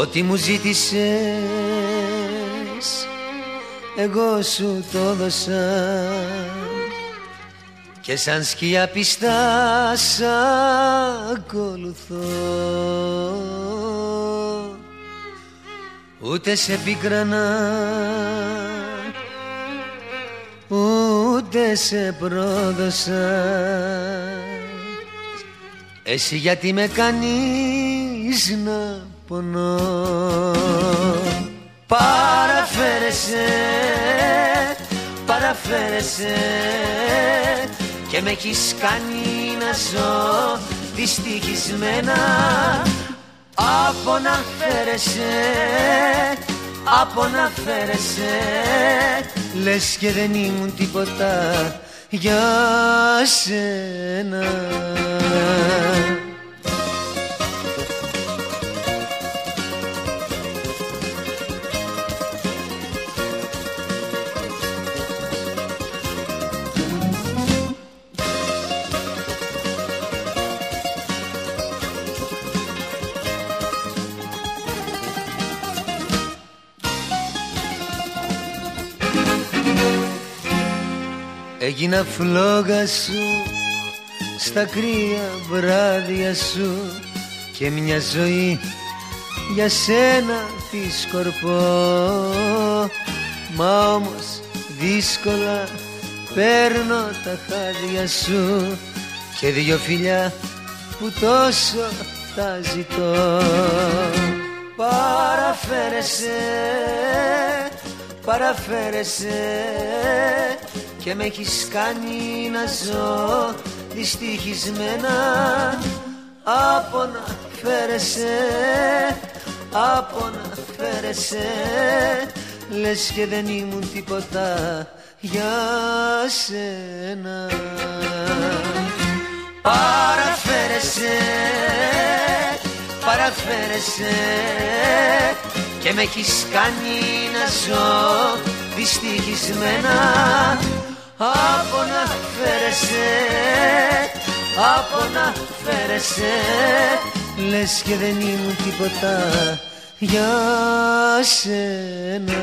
Ό,τι μου ζήτησες εγώ σου το δώσα. Και σαν σκιά πιστά σ' ακολουθώ. Ούτε σε πίκρανα ούτε σε πρόδωσα. Εσύ γιατί με κάνεις να πονώ Παραφέρεσαι, παραφέρεσαι και με έχεις κάνει να ζω δυστυχισμένα. Από να φέρεσαι, από να φέρεσαι λες και δεν ήμουν τίποτα για σένα Έγινα φλόγα σου στα κρύα βράδια σου και μια ζωή για σένα τη σκορπώ. Μα όμως δύσκολα παίρνω τα χάδια σου και δυο φιλιά που τόσο τα ζητώ. Παραφέρεσαι, παραφέρεσαι και με έχεις κάνει να ζω δυστυχισμένα. Από να φέρεσαι, από να φέρεσαι. Λες και δεν ήμουν τίποτα για σένα. Παραφέρεσαι, παραφέρεσαι. Και με έχεις κάνει να ζω δυστυχισμένα από να φέρεσαι, από να φέρεσαι. Λες και δεν ήμουν τίποτα για σένα